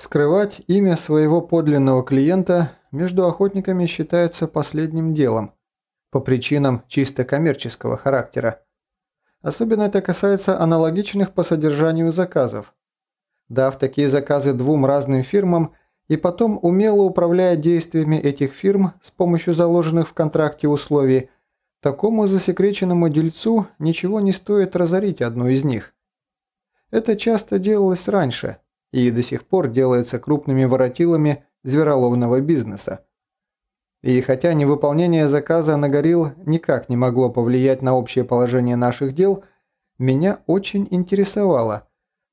Скрывать имя своего подлинного клиента между охотниками считается последним делом, по причинам чисто коммерческого характера. Особенно это касается аналогичных по содержанию заказов. Дав такие заказы двум разным фирмам и потом умело управляя действиями этих фирм с помощью заложенных в контракте условий, такому засекреченному дельцу ничего не стоит разорить одну из них. Это часто делалось раньше – и до сих пор делается крупными воротилами звероловного бизнеса. И хотя невыполнение заказа на горилл никак не могло повлиять на общее положение наших дел, меня очень интересовало,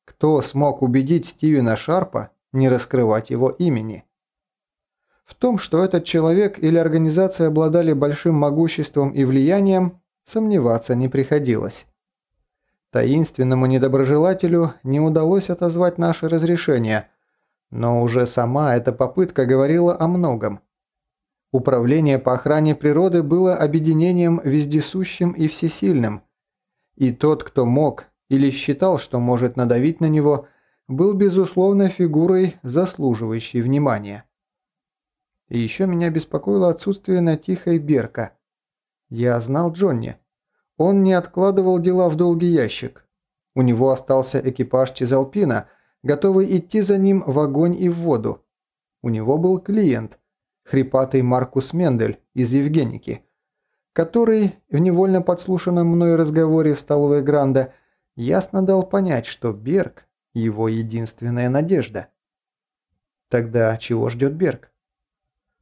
кто смог убедить Стивена Шарпа не раскрывать его имени. В том, что этот человек или организация обладали большим могуществом и влиянием, сомневаться не приходилось. Таинственному недоброжелателю не удалось отозвать наше разрешение, но уже сама эта попытка говорила о многом. Управление по охране природы было объединением вездесущим и всесильным, и тот, кто мог или считал, что может надавить на него, был безусловно фигурой, заслуживающей внимания. И еще меня беспокоило отсутствие на тихой Берка. Я знал Джонни. Он не откладывал дела в долгий ящик. У него остался экипаж Чизалпина, готовый идти за ним в огонь и в воду. У него был клиент, хрипатый Маркус Мендель из Евгеники, который в невольно подслушанном мной разговоре в столовой Гранда ясно дал понять, что Берг – его единственная надежда. Тогда чего ждет Берг?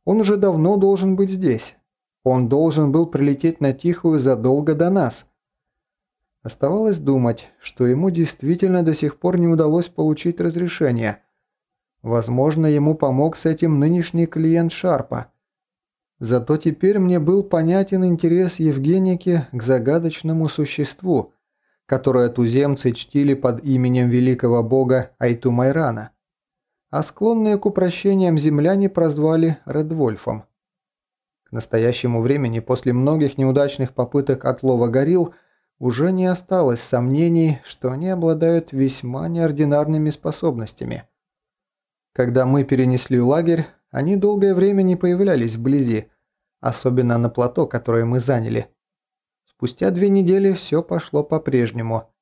Он уже давно должен быть здесь. Он должен был прилететь на Тихую задолго до нас. Оставалось думать, что ему действительно до сих пор не удалось получить разрешение. Возможно, ему помог с этим нынешний клиент Шарпа. Зато теперь мне был понятен интерес Евгеники к загадочному существу, которое туземцы чтили под именем великого бога Айтумайрана, а склонные к упрощениям земляне прозвали Редвольфом настоящему времени, после многих неудачных попыток отлова горилл, уже не осталось сомнений, что они обладают весьма неординарными способностями. Когда мы перенесли лагерь, они долгое время не появлялись вблизи, особенно на плато, которое мы заняли. Спустя две недели все пошло по-прежнему.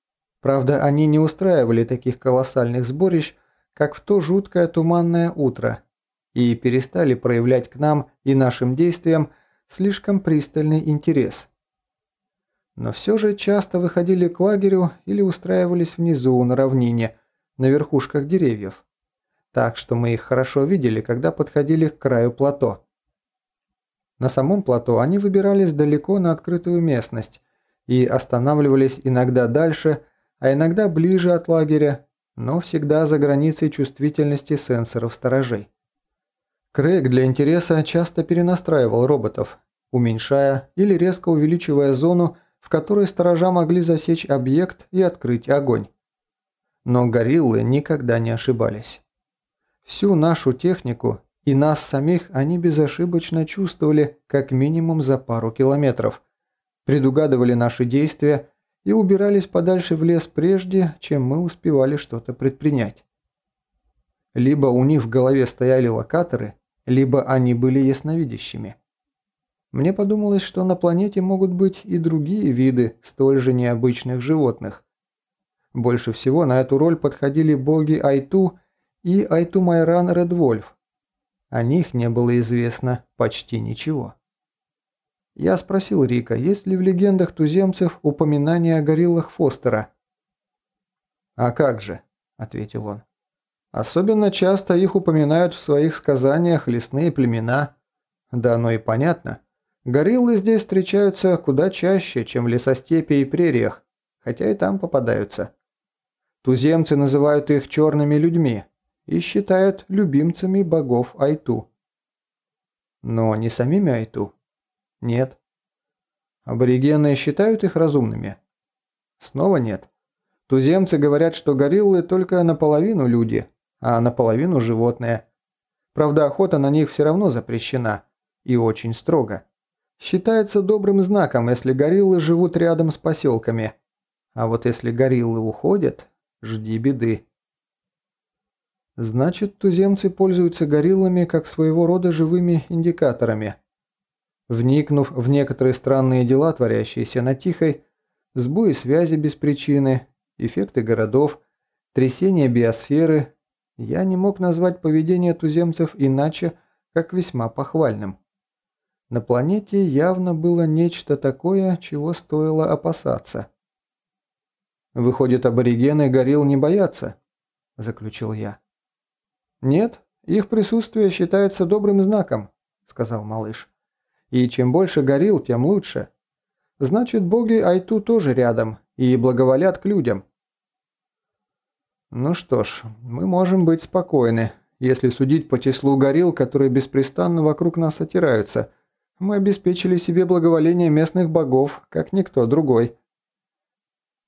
Правда, они не устраивали таких колоссальных сборищ, как в то жуткое туманное утро, и перестали проявлять к нам и нашим действиям слишком пристальный интерес. Но все же часто выходили к лагерю или устраивались внизу на равнине, на верхушках деревьев. Так что мы их хорошо видели, когда подходили к краю плато. На самом плато они выбирались далеко на открытую местность и останавливались иногда дальше, а иногда ближе от лагеря, но всегда за границей чувствительности сенсоров сторожей. Крейг для интереса часто перенастраивал роботов, уменьшая или резко увеличивая зону, в которой сторожа могли засечь объект и открыть огонь. Но гориллы никогда не ошибались. Всю нашу технику и нас самих они безошибочно чувствовали как минимум за пару километров, предугадывали наши действия и убирались подальше в лес прежде, чем мы успевали что-то предпринять. Либо у них в голове стояли локаторы, либо они были ясновидящими. Мне подумалось, что на планете могут быть и другие виды столь же необычных животных. Больше всего на эту роль подходили боги Айту и Айту Майран Редвольф. О них не было известно почти ничего. Я спросил Рика, есть ли в легендах туземцев упоминания о гориллах Фостера. «А как же», – ответил он. Особенно часто их упоминают в своих сказаниях лесные племена. Да оно и понятно. Гориллы здесь встречаются куда чаще, чем в лесостепи и прериях, хотя и там попадаются. Туземцы называют их черными людьми и считают любимцами богов Айту. Но не самими Айту? Нет. Аборигены считают их разумными? Снова нет. Туземцы говорят, что гориллы только наполовину люди, а наполовину животные. Правда, охота на них все равно запрещена. И очень строго. Считается добрым знаком, если гориллы живут рядом с поселками. А вот если гориллы уходят, жди беды. Значит, туземцы пользуются гориллами как своего рода живыми индикаторами. Вникнув в некоторые странные дела, творящиеся на Тихой, сбои связи без причины, эффекты городов, трясение биосферы, я не мог назвать поведение туземцев иначе, как весьма похвальным. На планете явно было нечто такое, чего стоило опасаться. «Выходит, аборигены горилл не боятся?» – заключил я. «Нет, их присутствие считается добрым знаком», – сказал малыш. «И чем больше горилл, тем лучше. Значит, боги Айту тоже рядом и благоволят к людям». «Ну что ж, мы можем быть спокойны, если судить по числу горилл, которые беспрестанно вокруг нас отираются. Мы обеспечили себе благоволение местных богов, как никто другой».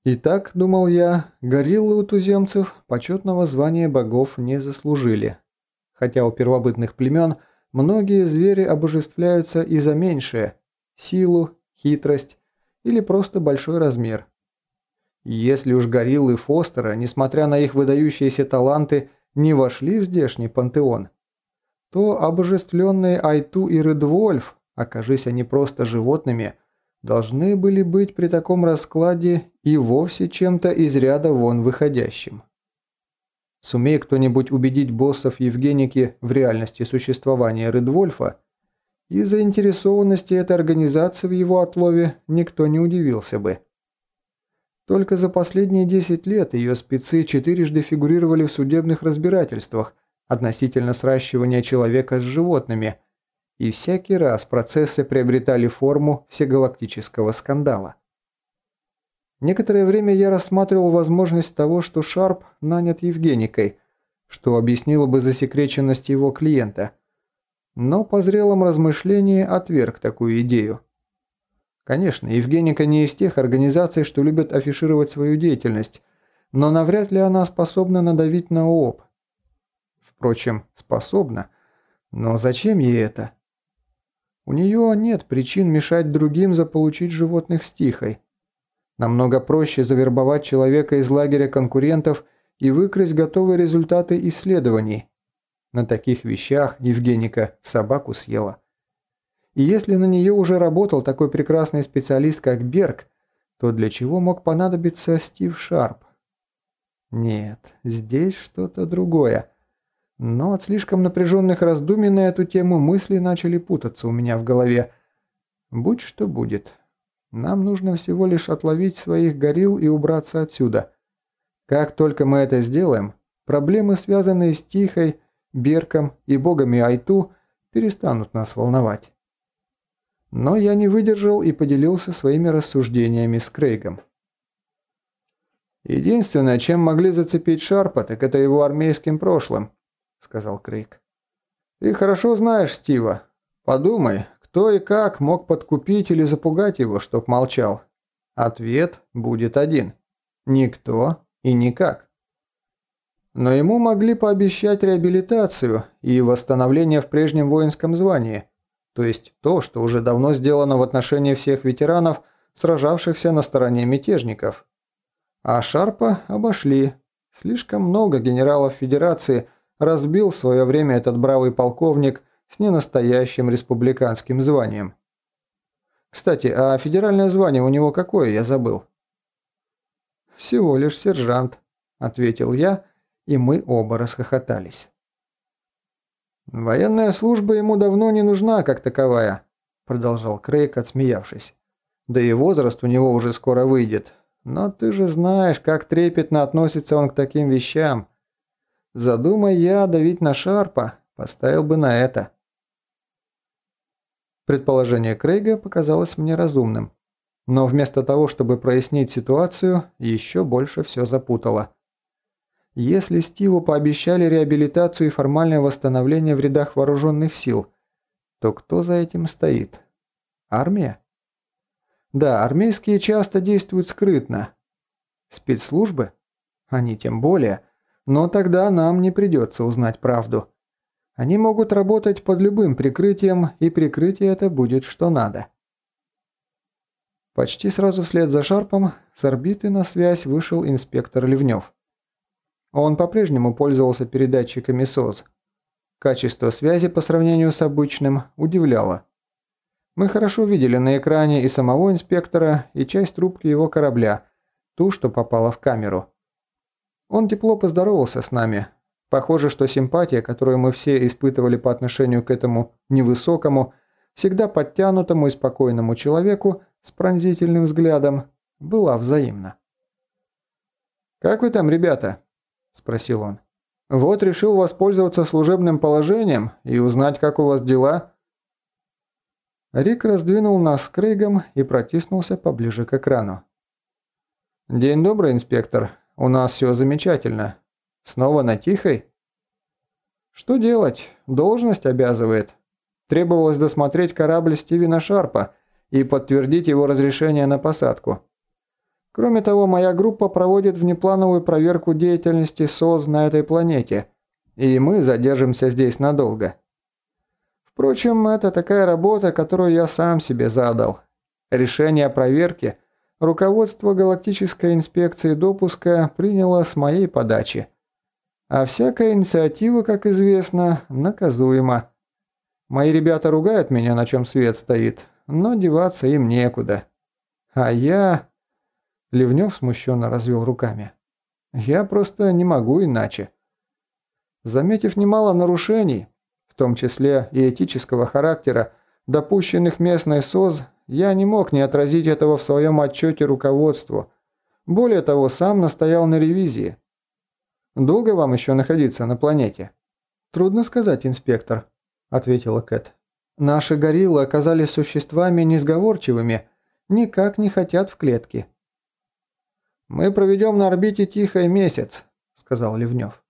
Итак, думал я, гориллы у туземцев почетного звания богов не заслужили. Хотя у первобытных племен многие звери обожествляются и за меньшее – силу, хитрость или просто большой размер. Если уж гориллы Фостера, несмотря на их выдающиеся таланты, не вошли в здешний пантеон, то обожествленные Айту и Редвольф, окажись они просто животными – должны были быть при таком раскладе и вовсе чем-то из ряда вон выходящим. Сумей кто-нибудь убедить боссов Евгеники в реальности существования Редвольфа, и заинтересованности этой организации в его отлове никто не удивился бы. Только за последние 10 лет ее спецы четырежды фигурировали в судебных разбирательствах относительно сращивания человека с животными – и всякий раз процессы приобретали форму всегалактического скандала. Некоторое время я рассматривал возможность того, что Шарп нанят Евгеникой, что объяснило бы засекреченность его клиента. Но по зрелом размышлении отверг такую идею. Конечно, Евгеника не из тех организаций, что любят афишировать свою деятельность, но навряд ли она способна надавить на ООП. Впрочем, способна. Но зачем ей это? У нее нет причин мешать другим заполучить животных с Тихой. Намного проще завербовать человека из лагеря конкурентов и выкрасть готовые результаты исследований. На таких вещах Евгеника собаку съела. И если на нее уже работал такой прекрасный специалист, как Берг, то для чего мог понадобиться Стив Шарп? Нет, здесь что-то другое. Но от слишком напряженных раздумий на эту тему мысли начали путаться у меня в голове. Будь что будет. Нам нужно всего лишь отловить своих горилл и убраться отсюда. Как только мы это сделаем, проблемы, связанные с Тихой, Берком и богами Айту, перестанут нас волновать. Но я не выдержал и поделился своими рассуждениями с Крейгом. Единственное, чем могли зацепить Шарпа, так это его армейским прошлым сказал Крейг. «Ты хорошо знаешь Стива. Подумай, кто и как мог подкупить или запугать его, чтоб молчал. Ответ будет один. Никто и никак. Но ему могли пообещать реабилитацию и восстановление в прежнем воинском звании, то есть то, что уже давно сделано в отношении всех ветеранов, сражавшихся на стороне мятежников. А Шарпа обошли. Слишком много генералов Федерации – разбил в свое время этот бравый полковник с ненастоящим республиканским званием. Кстати, а федеральное звание у него какое, я забыл? «Всего лишь сержант», – ответил я, и мы оба расхохотались. «Военная служба ему давно не нужна, как таковая», – продолжал Крейг, отсмеявшись. «Да и возраст у него уже скоро выйдет. Но ты же знаешь, как трепетно относится он к таким вещам. Задумай я давить на Шарпа, поставил бы на это. Предположение Крейга показалось мне разумным. Но вместо того, чтобы прояснить ситуацию, еще больше все запутало. Если Стиву пообещали реабилитацию и формальное восстановление в рядах вооруженных сил, то кто за этим стоит? Армия? Да, армейские часто действуют скрытно. Спецслужбы? Они тем более – но тогда нам не придется узнать правду. Они могут работать под любым прикрытием, и прикрытие это будет что надо. Почти сразу вслед за Шарпом с орбиты на связь вышел инспектор Ливнев. Он по-прежнему пользовался передатчиками СОЗ. Качество связи по сравнению с обычным удивляло. Мы хорошо видели на экране и самого инспектора, и часть трубки его корабля, ту, что попала в камеру. Он тепло поздоровался с нами. Похоже, что симпатия, которую мы все испытывали по отношению к этому невысокому, всегда подтянутому и спокойному человеку с пронзительным взглядом, была взаимна. «Как вы там, ребята?» – спросил он. «Вот решил воспользоваться служебным положением и узнать, как у вас дела». Рик раздвинул нас с Крейгом и протиснулся поближе к экрану. «День добрый, инспектор. У нас все замечательно. Снова на Тихой?» «Что делать? Должность обязывает. Требовалось досмотреть корабль Стивена Шарпа и подтвердить его разрешение на посадку. Кроме того, моя группа проводит внеплановую проверку деятельности СОЗ на этой планете, и мы задержимся здесь надолго». Впрочем, это такая работа, которую я сам себе задал. Решение о проверке руководство Галактической инспекции допуска приняло с моей подачи. А всякая инициатива, как известно, наказуема. Мои ребята ругают меня, на чем свет стоит, но деваться им некуда. А я... Ливнев смущенно развел руками. Я просто не могу иначе. Заметив немало нарушений, в том числе и этического характера, допущенных местной СОЗ, я не мог не отразить этого в своем отчете руководству. Более того, сам настоял на ревизии. «Долго вам еще находиться на планете?» «Трудно сказать, инспектор», – ответила Кэт. «Наши гориллы оказались существами несговорчивыми, никак не хотят в клетке». «Мы проведем на орбите тихо месяц», – сказал Ливнев.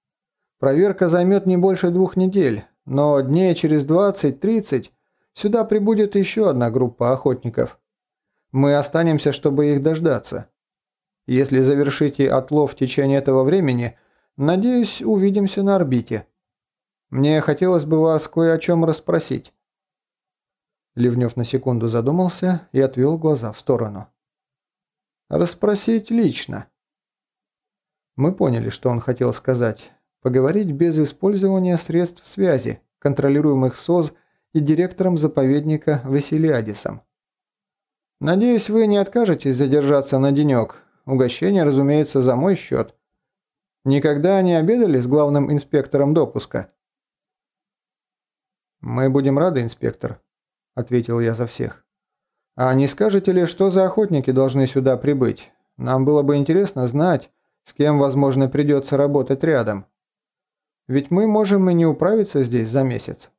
«Проверка займет не больше двух недель, но дней через 20-30 сюда прибудет еще одна группа охотников. Мы останемся, чтобы их дождаться. Если завершите отлов в течение этого времени, надеюсь, увидимся на орбите. Мне хотелось бы вас кое о чем расспросить». Ливнев на секунду задумался и отвел глаза в сторону. «Расспросить лично». Мы поняли, что он хотел сказать, Поговорить без использования средств связи, контролируемых СОЗ и директором заповедника Василиадисом. «Надеюсь, вы не откажетесь задержаться на денек. Угощение, разумеется, за мой счет. Никогда не обедали с главным инспектором допуска?» «Мы будем рады, инспектор», – ответил я за всех. «А не скажете ли, что за охотники должны сюда прибыть? Нам было бы интересно знать, с кем, возможно, придется работать рядом». Ведь мы можем и не управиться здесь за месяц.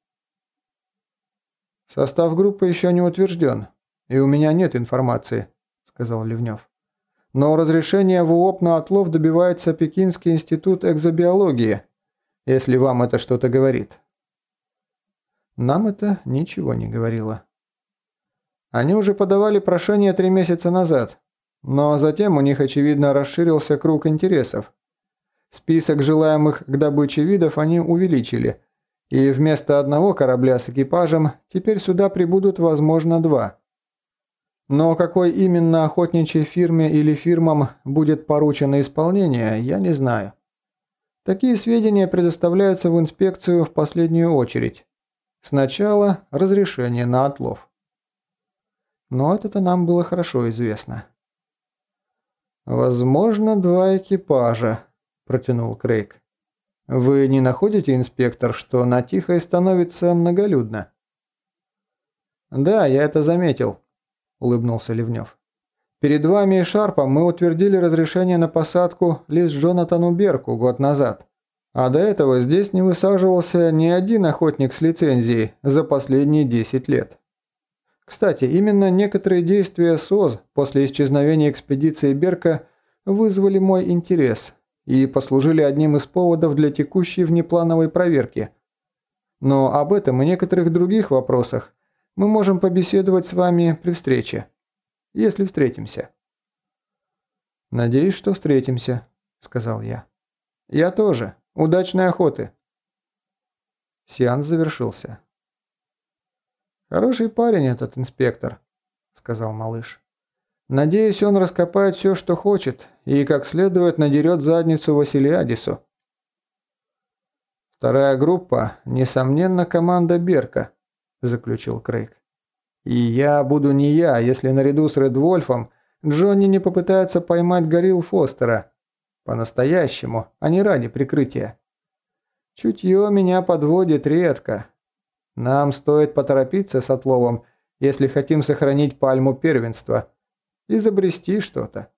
Состав группы еще не утвержден, и у меня нет информации, сказал Ливнев. Но разрешение в УОП на отлов добивается Пекинский институт экзобиологии, если вам это что-то говорит. Нам это ничего не говорило. Они уже подавали прошение три месяца назад, но затем у них, очевидно, расширился круг интересов. Список желаемых к добыче видов они увеличили, и вместо одного корабля с экипажем теперь сюда прибудут, возможно, два. Но какой именно охотничьей фирме или фирмам будет поручено исполнение, я не знаю. Такие сведения предоставляются в инспекцию в последнюю очередь. Сначала разрешение на отлов. Но это-то нам было хорошо известно. Возможно, два экипажа, протянул Крейг. «Вы не находите, инспектор, что на Тихой становится многолюдно?» «Да, я это заметил», – улыбнулся Ливнев. «Перед вами и Шарпом мы утвердили разрешение на посадку лишь Джонатану Берку год назад. А до этого здесь не высаживался ни один охотник с лицензией за последние 10 лет. Кстати, именно некоторые действия СОЗ после исчезновения экспедиции Берка вызвали мой интерес – и послужили одним из поводов для текущей внеплановой проверки. Но об этом и некоторых других вопросах мы можем побеседовать с вами при встрече, если встретимся. «Надеюсь, что встретимся», – сказал я. «Я тоже. Удачной охоты». Сеанс завершился. «Хороший парень этот инспектор», – сказал малыш. Надеюсь, он раскопает все, что хочет, и как следует надерет задницу Василиадису. «Вторая группа, несомненно, команда Берка», – заключил Крейг. «И я буду не я, если наряду с Редвольфом Джонни не попытается поймать горилл Фостера. По-настоящему, а не ради прикрытия. Чутье меня подводит редко. Нам стоит поторопиться с отловом, если хотим сохранить пальму первенства. Изобрести что-то.